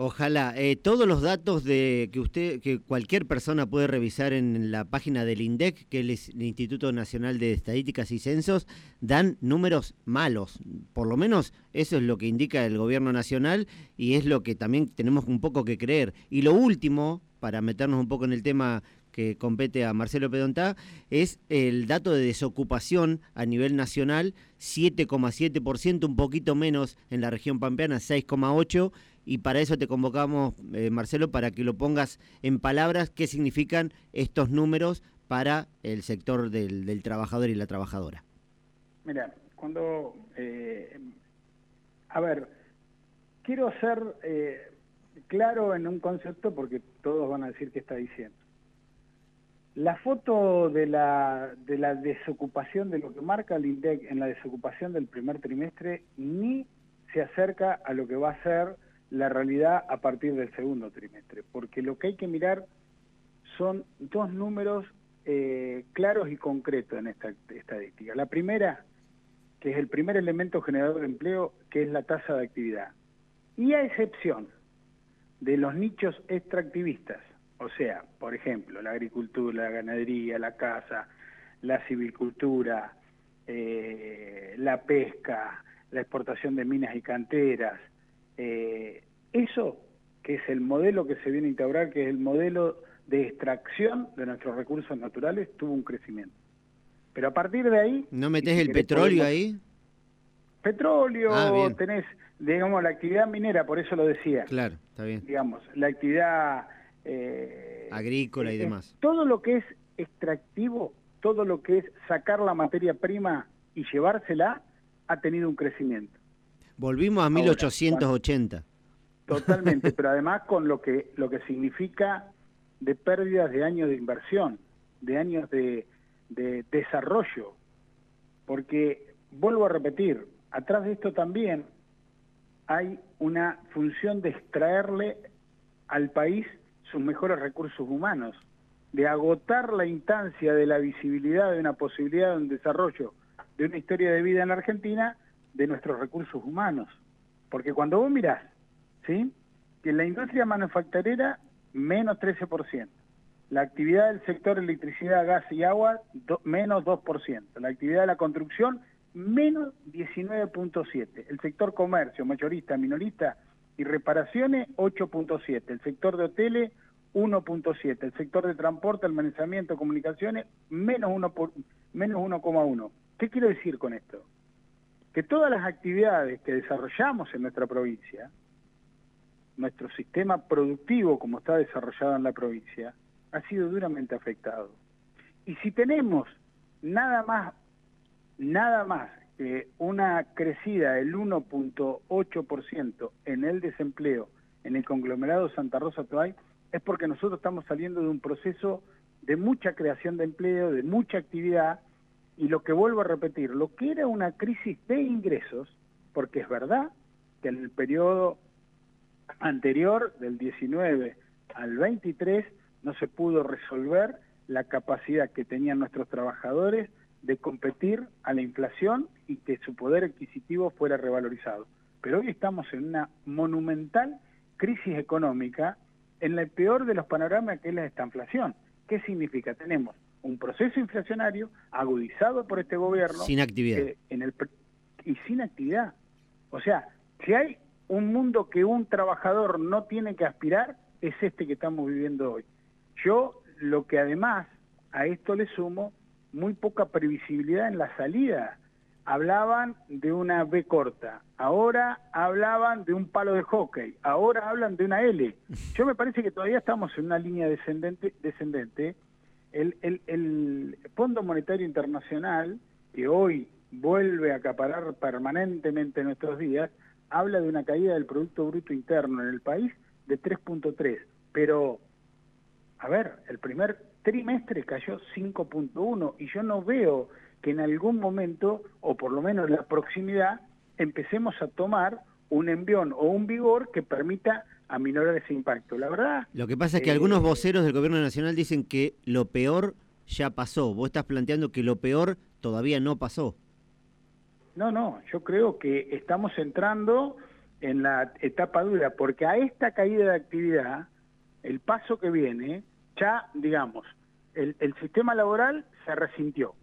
Ojalá. Eh, todos los datos de que usted, que cualquier persona puede revisar en la página del INDEC, que es el Instituto Nacional de Estadísticas y Censos, dan números malos. Por lo menos eso es lo que indica el gobierno nacional y es lo que también tenemos un poco que creer. Y lo último, para meternos un poco en el tema que compete a Marcelo Pedontá, es el dato de desocupación a nivel nacional, 7,7%, un poquito menos en la región pampeana, 6,8%, y para eso te convocamos, eh, Marcelo, para que lo pongas en palabras qué significan estos números para el sector del, trabajador y la trabajadora. Mira, cuando... Eh, a ver, quiero ser eh, claro en un concepto porque todos van a decir qué está diciendo. La foto de la, de la desocupación, de lo que marca el INDEC en la desocupación del primer trimestre, ni se acerca a lo que va a ser la realidad a partir del segundo trimestre, porque lo que hay que mirar son dos números eh, claros y concretos en esta estadística. La primera, que es el primer elemento generador de empleo, que es la tasa de actividad. Y a excepción de los nichos extractivistas, o sea, por ejemplo, la agricultura, la ganadería, la caza, la civicultura, eh, la pesca, la exportación de minas y canteras. Eh, eso, que es el modelo que se viene a integrar, que es el modelo de extracción de nuestros recursos naturales, tuvo un crecimiento. Pero a partir de ahí... ¿No metes el petróleo ahí? Petróleo, ah, tenés, digamos, la actividad minera, por eso lo decía. Claro, está bien. Digamos, la actividad eh, agrícola y eh, demás. Todo lo que es extractivo, todo lo que es sacar la materia prima y llevársela, ha tenido un crecimiento. Volvimos a 1880. totalmente, pero además con lo que, lo que significa de pérdidas de años de inversión, de años de, de desarrollo. Porque, vuelvo a repetir, atrás de esto también hay una función de extraerle al país sus mejores recursos humanos, de agotar la instancia de la visibilidad de una posibilidad de un desarrollo de una historia de vida en la Argentina de nuestros recursos humanos. Porque cuando vos mirás, ¿sí? que la industria manufacturera, menos 13%, la actividad del sector electricidad, gas y agua, menos 2%, la actividad de la construcción, menos 19.7%, el sector comercio, mayorista, minorista, y reparaciones 8.7, el sector de hoteles 1.7, el sector de transporte, almacenamiento, comunicaciones menos 1 menos 1,1. ¿Qué quiero decir con esto? Que todas las actividades que desarrollamos en nuestra provincia, nuestro sistema productivo como está desarrollado en la provincia, ha sido duramente afectado. Y si tenemos nada más, nada más una crecida del 1.8% en el desempleo en el conglomerado Santa Rosa Toay es porque nosotros estamos saliendo de un proceso de mucha creación de empleo, de mucha actividad, y lo que vuelvo a repetir, lo que era una crisis de ingresos, porque es verdad que en el periodo anterior, del 19 al 23, no se pudo resolver la capacidad que tenían nuestros trabajadores de competir a la inflación y que su poder adquisitivo fuera revalorizado. Pero hoy estamos en una monumental crisis económica en el peor de los panoramas que es la estanflación. ¿Qué significa? Tenemos un proceso inflacionario agudizado por este gobierno. Sin actividad. en el, y sin actividad. O sea, si hay un mundo que un trabajador no tiene que aspirar, es este que estamos viviendo hoy. Yo lo que además a esto le sumo muy poca previsibilidad en la salida. Hablaban de una B corta, ahora hablaban de un palo de hockey, ahora hablan de una L. Yo me parece que todavía estamos en una línea descendente. descendente. El, el, el Fondo Monetario Internacional, que hoy vuelve a acaparar permanentemente nuestros días, habla de una caída del Producto Bruto Interno en el país de 3.3. Pero, a ver, el primer trimestre cayó 5.1 y yo no veo que en algún momento, o por lo menos en la proximidad, empecemos a tomar un envión o un vigor que permita aminorar ese impacto. La verdad... Lo que pasa es que algunos eh, voceros del gobierno nacional dicen que lo peor ya pasó. Vos estás planteando que lo peor todavía no pasó. No, no, yo creo que estamos entrando en la etapa dura, porque a esta caída de actividad, el paso que viene, ya, digamos, el, el sistema laboral se resintió.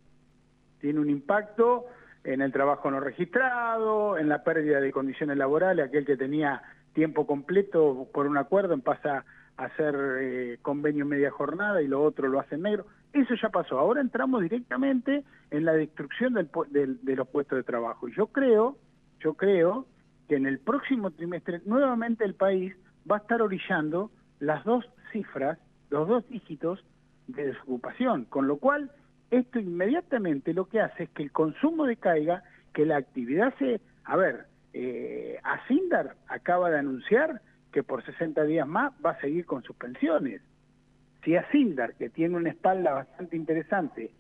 Tiene un impacto en el trabajo no registrado, en la pérdida de condiciones laborales, aquel que tenía tiempo completo por un acuerdo pasa a hacer eh, convenio media jornada y lo otro lo hace negro. Eso ya pasó. Ahora entramos directamente en la destrucción del, de los puestos de trabajo. Y yo creo, yo creo que en el próximo trimestre nuevamente el país va a estar orillando las dos cifras, los dos dígitos de desocupación, con lo cual esto inmediatamente lo que hace es que el consumo decaiga, que la actividad se... A ver, eh, Asindar acaba de anunciar que por 60 días más va a seguir con sus pensiones. Si Asindar, que tiene una espalda bastante interesante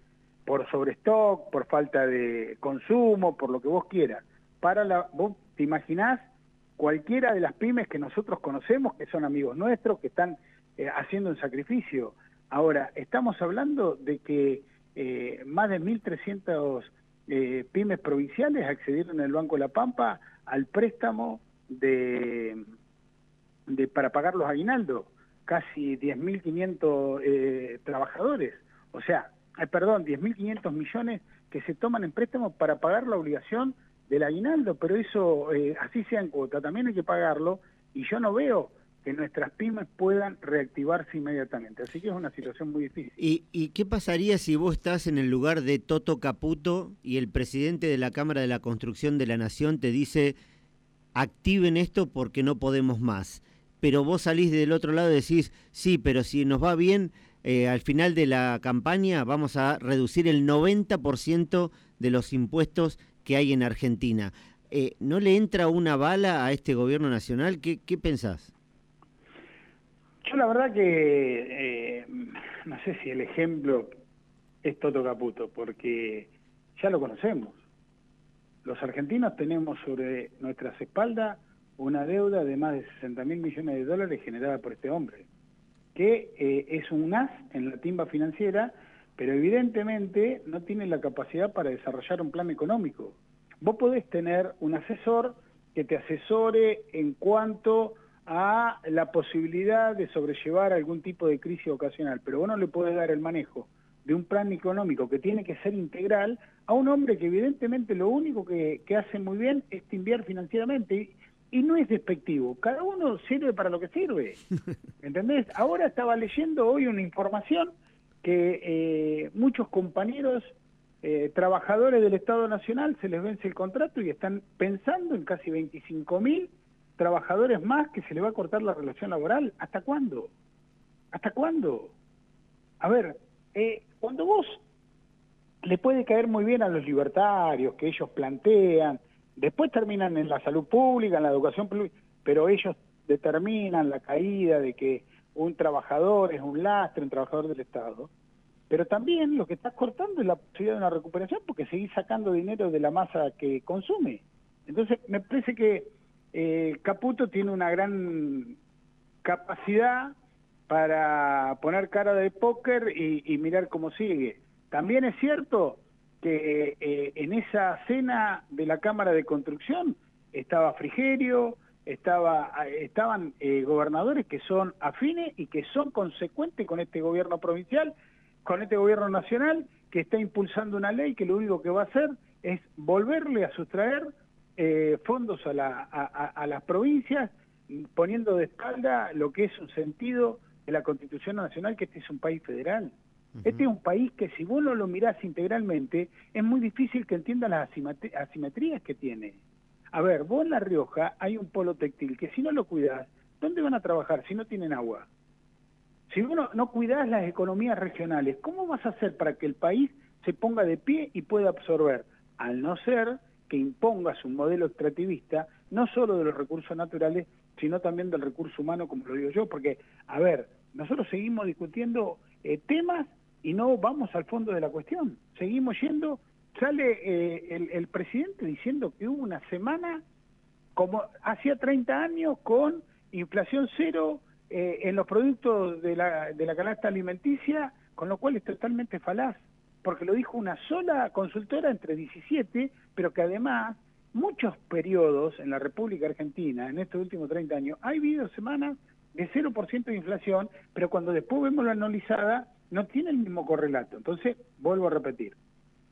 por sobrestock, por falta de consumo, por lo que vos quieras, para la, vos te imaginás cualquiera de las pymes que nosotros conocemos, que son amigos nuestros, que están eh, haciendo un sacrificio. Ahora, estamos hablando de que eh, más de 1.300 eh, pymes provinciales accedieron el Banco de la Pampa al préstamo de, de para pagar los aguinaldos, casi 10.500 eh, trabajadores, o sea, eh, perdón, 10.500 millones que se toman en préstamo para pagar la obligación del aguinaldo, pero eso, eh, así sea en cuota, también hay que pagarlo, y yo no veo que nuestras pymes puedan reactivarse inmediatamente. Así que es una situación muy difícil. ¿Y, qué pasaría si vos estás en el lugar de Toto Caputo y el presidente de la Cámara de la Construcción de la Nación te dice, activen esto porque no podemos más? Pero vos salís del otro lado y decís, sí, pero si nos va bien, eh, al final de la campaña vamos a reducir el 90% de los impuestos que hay en Argentina. Eh, ¿No le entra una bala a este gobierno nacional? ¿Qué, qué pensás? Yo la verdad que eh, no sé si el ejemplo es Toto Caputo, porque ya lo conocemos. Los argentinos tenemos sobre nuestras espaldas una deuda de más de 60 mil millones de dólares generada por este hombre, que eh, es un as en la timba financiera, pero evidentemente no tiene la capacidad para desarrollar un plan económico. Vos podés tener un asesor que te asesore en cuanto a la posibilidad de sobrellevar algún tipo de crisis ocasional, pero vos no le podés dar el manejo de un plan económico que tiene que ser integral a un hombre que evidentemente lo único que, hace muy bien es timbiar financieramente. Y, no es despectivo, cada uno sirve para lo que sirve. ¿Entendés? Ahora estaba leyendo hoy una información que eh, muchos compañeros eh, trabajadores del Estado Nacional se les vence el contrato y están pensando en casi 25 mil trabajadores más que se le va a cortar la relación laboral. ¿Hasta cuándo? ¿Hasta cuándo? A ver, eh, cuando vos le puede caer muy bien a los libertarios que ellos plantean, después terminan en la salud pública, en la educación pública, pero ellos determinan la caída de que un trabajador es un lastre, un trabajador del Estado. Pero también lo que estás cortando es la posibilidad de una recuperación porque seguís sacando dinero de la masa que consume. Entonces, me parece que eh, Caputo tiene una gran capacidad para poner cara de póker y, mirar cómo sigue. También es cierto que eh, en esa cena de la Cámara de Construcción estaba Frigerio, estaba, estaban eh, gobernadores que son afines y que son consecuentes con este gobierno provincial, con este gobierno nacional, que está impulsando una ley que lo único que va a hacer es volverle a sustraer eh, fondos a, la, a, las provincias, poniendo de espalda lo que es un sentido de la Constitución Nacional, que este es un país federal. Este es un país que si vos no lo mirás integralmente, es muy difícil que entienda las asimetrías que tiene. A ver, vos en La Rioja hay un polo textil que si no lo cuidás, ¿dónde van a trabajar si no tienen agua? Si vos no, no cuidás las economías regionales, ¿cómo vas a hacer para que el país se ponga de pie y pueda absorber? Al no ser que impongas un modelo extractivista, no solo de los recursos naturales, sino también del recurso humano, como lo digo yo, porque, a ver, nosotros seguimos discutiendo eh, temas y no vamos al fondo de la cuestión. Seguimos yendo, sale eh, el, presidente diciendo que hubo una semana, como hacía 30 años, con inflación cero eh, en los productos de la, de la canasta alimenticia, con lo cual es totalmente falaz porque lo dijo una sola consultora entre 17, pero que además muchos periodos en la República Argentina, en estos últimos 30 años, ha habido semanas de 0% de inflación, pero cuando después vemos la anualizada, no tiene el mismo correlato. Entonces, vuelvo a repetir,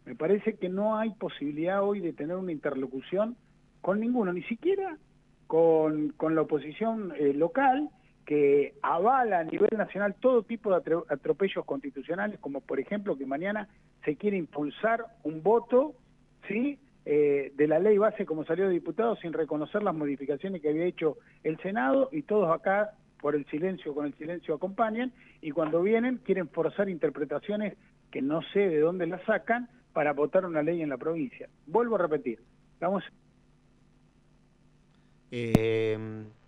me parece que no hay posibilidad hoy de tener una interlocución con ninguno, ni siquiera con, con la oposición eh, local, que avala a nivel nacional todo tipo de atropellos constitucionales, como por ejemplo que mañana se quiere impulsar un voto ¿sí? Eh, de la ley base como salió de diputado sin reconocer las modificaciones que había hecho el Senado y todos acá por el silencio, con el silencio acompañan y cuando vienen quieren forzar interpretaciones que no sé de dónde las sacan para votar una ley en la provincia. Vuelvo a repetir, vamos... Eh,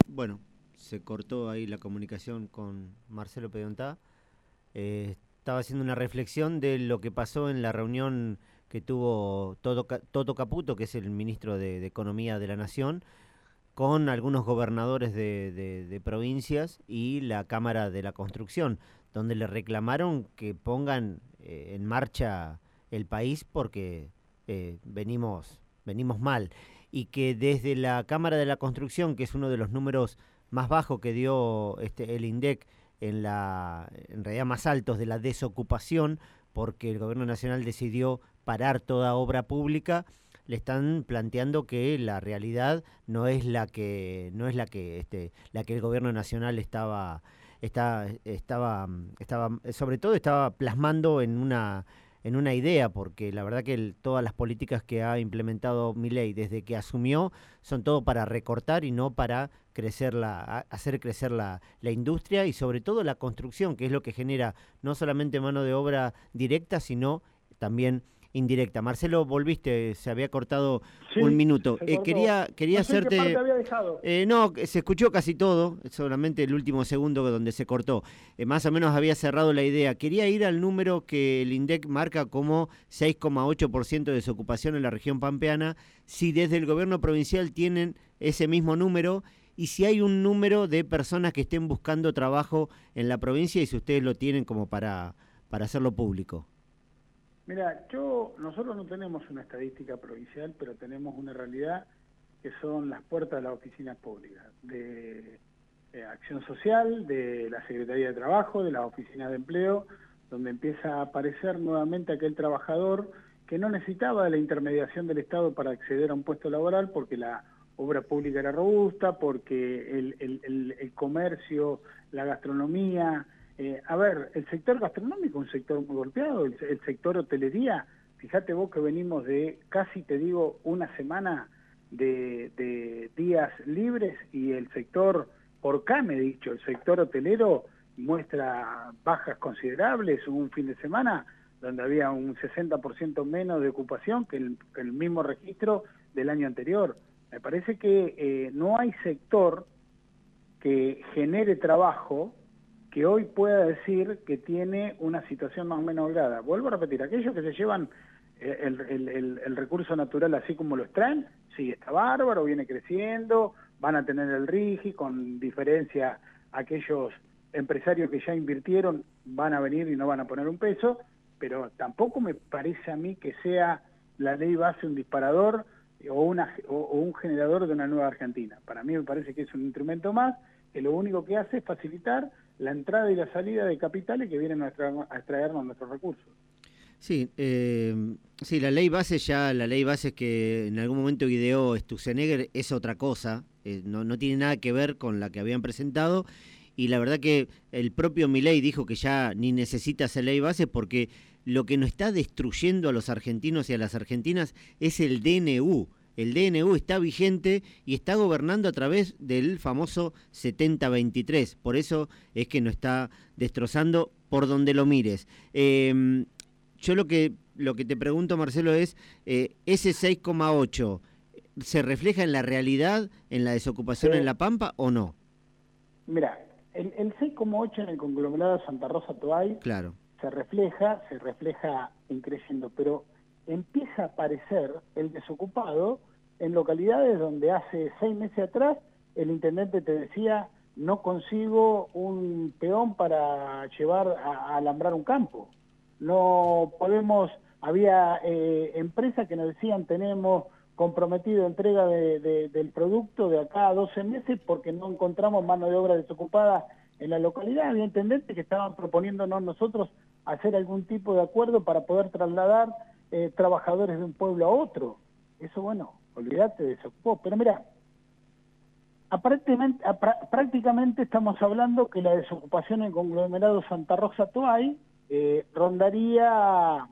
bueno, se cortó ahí la comunicación con Marcelo Pedontá. Eh, estaba haciendo una reflexión de lo que pasó en la reunión que tuvo Toto, Caputo, que es el ministro de, Economía de la Nación, con algunos gobernadores de, provincias y la Cámara de la Construcción, donde le reclamaron que pongan eh, en marcha el país porque eh, venimos, venimos mal y que desde la Cámara de la Construcción, que es uno de los números más bajos que dio este, el INDEC en la en realidad más altos de la desocupación, porque el gobierno nacional decidió parar toda obra pública, le están planteando que la realidad no es la que no es la que este la que el gobierno nacional estaba está, estaba estaba sobre todo estaba plasmando en una en una idea, porque la verdad que todas las políticas que ha implementado Milei desde que asumió son todo para recortar y no para crecer la, hacer crecer la, la, industria y sobre todo la construcción, que es lo que genera no solamente mano de obra directa, sino también indirecta. Marcelo, volviste, se había cortado un minuto. Eh, quería quería hacerte... Eh, no, se escuchó casi todo, solamente el último segundo donde se cortó. Eh, más o menos había cerrado la idea. Quería ir al número que el INDEC marca como 6,8% de desocupación en la región pampeana, si desde el gobierno provincial tienen ese mismo número y si hay un número de personas que estén buscando trabajo en la provincia y si ustedes lo tienen como para, para hacerlo público. Mira, yo, nosotros no tenemos una estadística provincial, pero tenemos una realidad que son las puertas de las oficinas públicas, de, Acción Social, de la Secretaría de Trabajo, de las oficinas de empleo, donde empieza a aparecer nuevamente aquel trabajador que no necesitaba de la intermediación del Estado para acceder a un puesto laboral porque la obra pública era robusta, porque el comercio, la gastronomía, eh, a ver, el sector gastronómico es un sector muy golpeado, el, sector hotelería, fíjate vos que venimos de casi, te digo, una semana de, días libres y el sector, por me he dicho, el sector hotelero muestra bajas considerables, un fin de semana donde había un 60% menos de ocupación que el, mismo registro del año anterior. Me parece que eh, no hay sector que genere trabajo que hoy pueda decir que tiene una situación más o menos holgada. Vuelvo a repetir, aquellos que se llevan eh, el, recurso natural así como lo extraen, sí, está bárbaro, viene creciendo, van a tener el RIGI, con diferencia aquellos empresarios que ya invirtieron van a venir y no van a poner un peso, pero tampoco me parece a mí que sea la ley base un disparador o, un generador de una nueva Argentina. Para mí me parece que es un instrumento más que lo único que hace es facilitar la entrada y la salida de capitales que vienen a, extraernos nuestros recursos. Sí, eh, sí, la ley base ya, la ley base que en algún momento ideó Stusenegger es otra cosa, eh, no, no tiene nada que ver con la que habían presentado y la verdad que el propio Milei dijo que ya ni necesita esa ley base porque lo que nos está destruyendo a los argentinos y a las argentinas es el DNU, el DNU está vigente y está gobernando a través del famoso 7023. Por eso es que nos está destrozando por donde lo mires. Em, yo lo que, lo que te pregunto, Marcelo, es, eh, ¿ese 6,8 se refleja en la realidad, en la desocupación en La Pampa o no? Mira, el, el 6,8 en el conglomerado Santa Rosa Toay claro. Se refleja, se refleja en creciendo, pero empieza a aparecer el desocupado en localidades donde hace seis meses atrás el intendente te decía no consigo un peón para llevar a, alambrar un campo. No podemos, había eh, empresas que nos decían tenemos comprometido entrega del producto de acá a 12 meses porque no encontramos mano de obra desocupada en la localidad. Había intendentes que estaban proponiéndonos nosotros hacer algún tipo de acuerdo para poder trasladar eh, trabajadores de un pueblo a otro. Eso, bueno, olvídate, desocupó. Pero mira, aparentemente, prácticamente estamos hablando que la desocupación en conglomerado Santa Rosa Toay eh, rondaría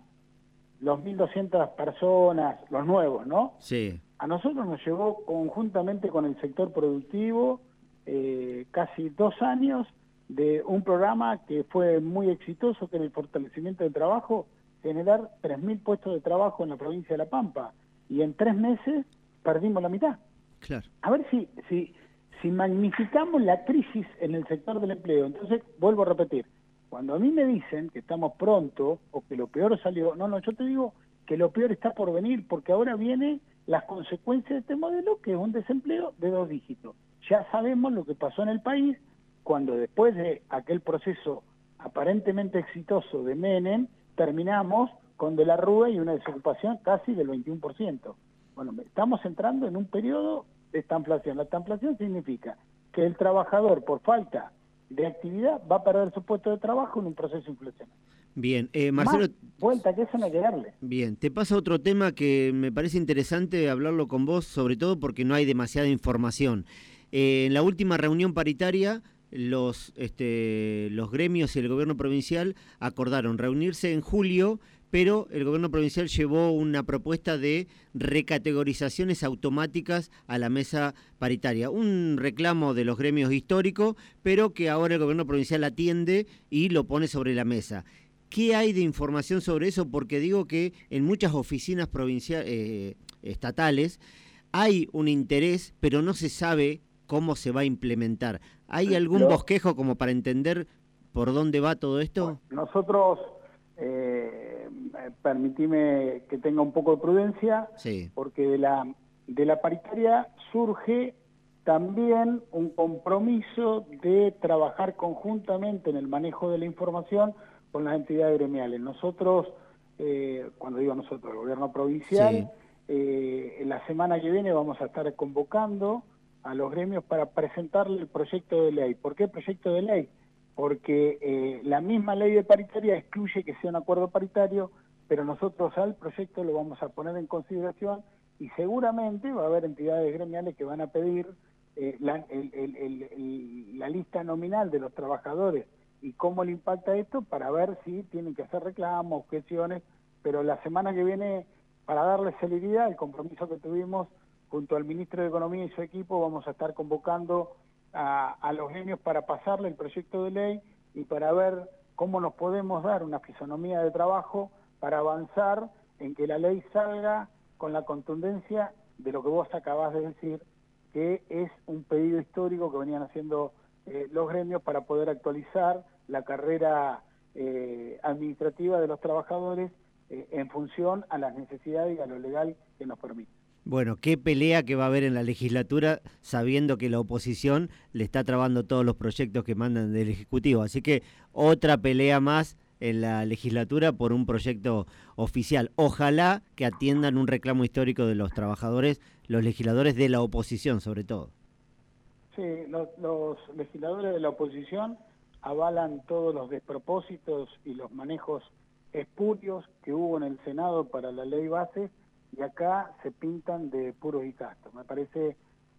los 1.200 personas, los nuevos, ¿no? Sí. A nosotros nos llevó conjuntamente con el sector productivo eh, casi dos años de un programa que fue muy exitoso, que era el fortalecimiento del trabajo, generar 3.000 puestos de trabajo en la provincia de La Pampa. Y en tres meses perdimos la mitad. Claro. A ver si, si, si magnificamos la crisis en el sector del empleo. Entonces, vuelvo a repetir, cuando a mí me dicen que estamos pronto o que lo peor salió, no, no, yo te digo que lo peor está por venir, porque ahora vienen las consecuencias de este modelo, que es un desempleo de dos dígitos. Ya sabemos lo que pasó en el país cuando después de aquel proceso aparentemente exitoso de Menem, terminamos con De la Rúa y una desocupación casi del 21%. Bueno, estamos entrando en un periodo de estanflación. La estanflación significa que el trabajador, por falta de actividad va a perder su puesto de trabajo en un proceso inflacionario. Bien, eh, Marcelo. vuelta que eso no llegarle. Bien, te pasa otro tema que me parece interesante hablarlo con vos, sobre todo porque no hay demasiada información. Eh, en la última reunión paritaria, los, este, los gremios y el gobierno provincial acordaron reunirse en julio pero el gobierno provincial llevó una propuesta de recategorizaciones automáticas a la mesa paritaria. Un reclamo de los gremios históricos, pero que ahora el gobierno provincial atiende y lo pone sobre la mesa. ¿Qué hay de información sobre eso? Porque digo que en muchas oficinas provinciales, eh, estatales hay un interés, pero no se sabe cómo se va a implementar. ¿Hay algún bosquejo como para entender por dónde va todo esto? Nosotros eh, permitime que tenga un poco de prudencia, porque de la, de la paritaria surge también un compromiso de trabajar conjuntamente en el manejo de la información con las entidades gremiales. Nosotros, eh, cuando digo nosotros, el gobierno provincial, eh, en la semana que viene vamos a estar convocando a los gremios para presentarle el proyecto de ley. ¿Por qué proyecto de ley? porque eh, la misma ley de paritaria excluye que sea un acuerdo paritario, pero nosotros al proyecto lo vamos a poner en consideración y seguramente va a haber entidades gremiales que van a pedir eh, la, la, lista nominal de los trabajadores y cómo le impacta esto para ver si tienen que hacer reclamos, objeciones, pero la semana que viene, para darle celeridad al compromiso que tuvimos junto al ministro de Economía y su equipo, vamos a estar convocando a, los gremios para pasarle el proyecto de ley y para ver cómo nos podemos dar una fisonomía de trabajo para avanzar en que la ley salga con la contundencia de lo que vos acabás de decir, que es un pedido histórico que venían haciendo eh, los gremios para poder actualizar la carrera eh, administrativa de los trabajadores eh, en función a las necesidades y a lo legal que nos permite. Bueno, qué pelea que va a haber en la legislatura sabiendo que la oposición le está trabando todos los proyectos que mandan del Ejecutivo. Así que otra pelea más en la legislatura por un proyecto oficial. Ojalá que atiendan un reclamo histórico de los trabajadores, los legisladores de la oposición sobre todo. Sí, los, legisladores de la oposición avalan todos los despropósitos y los manejos espurios que hubo en el Senado para la ley base y acá se pintan de puros y castos. Me parece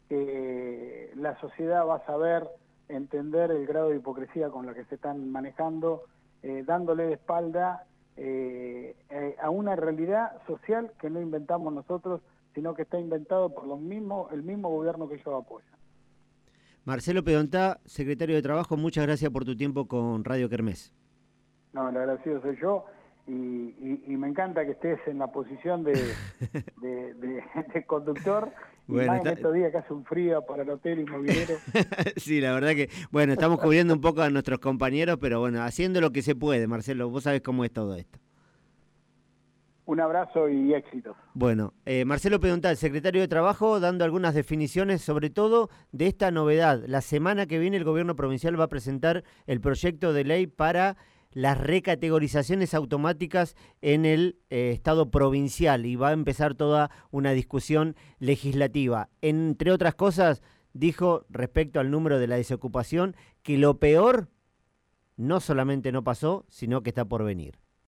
que la sociedad va a saber entender el grado de hipocresía con la que se están manejando, eh, dándole de espalda eh, eh, a una realidad social que no inventamos nosotros, sino que está inventado por los mismos, el mismo gobierno que ellos apoyan. Marcelo Pedontá, secretario de Trabajo, muchas gracias por tu tiempo con Radio Kermés. No, el agradecido soy yo y, me encanta que estés en la posición de, de, conductor. Bueno, en estos días que hace un frío para el hotel inmobiliario. sí, la verdad que, bueno, estamos cubriendo un poco a nuestros compañeros, pero bueno, haciendo lo que se puede, Marcelo, vos sabés cómo es todo esto. Un abrazo y éxito. Bueno, eh, Marcelo Pedontal, secretario de Trabajo, dando algunas definiciones sobre todo de esta novedad. La semana que viene el gobierno provincial va a presentar el proyecto de ley para las recategorizaciones automáticas en el eh, Estado provincial y va a empezar toda una discusión legislativa. Entre otras cosas, dijo respecto al número de la desocupación que lo peor no solamente no pasó, sino que está por venir.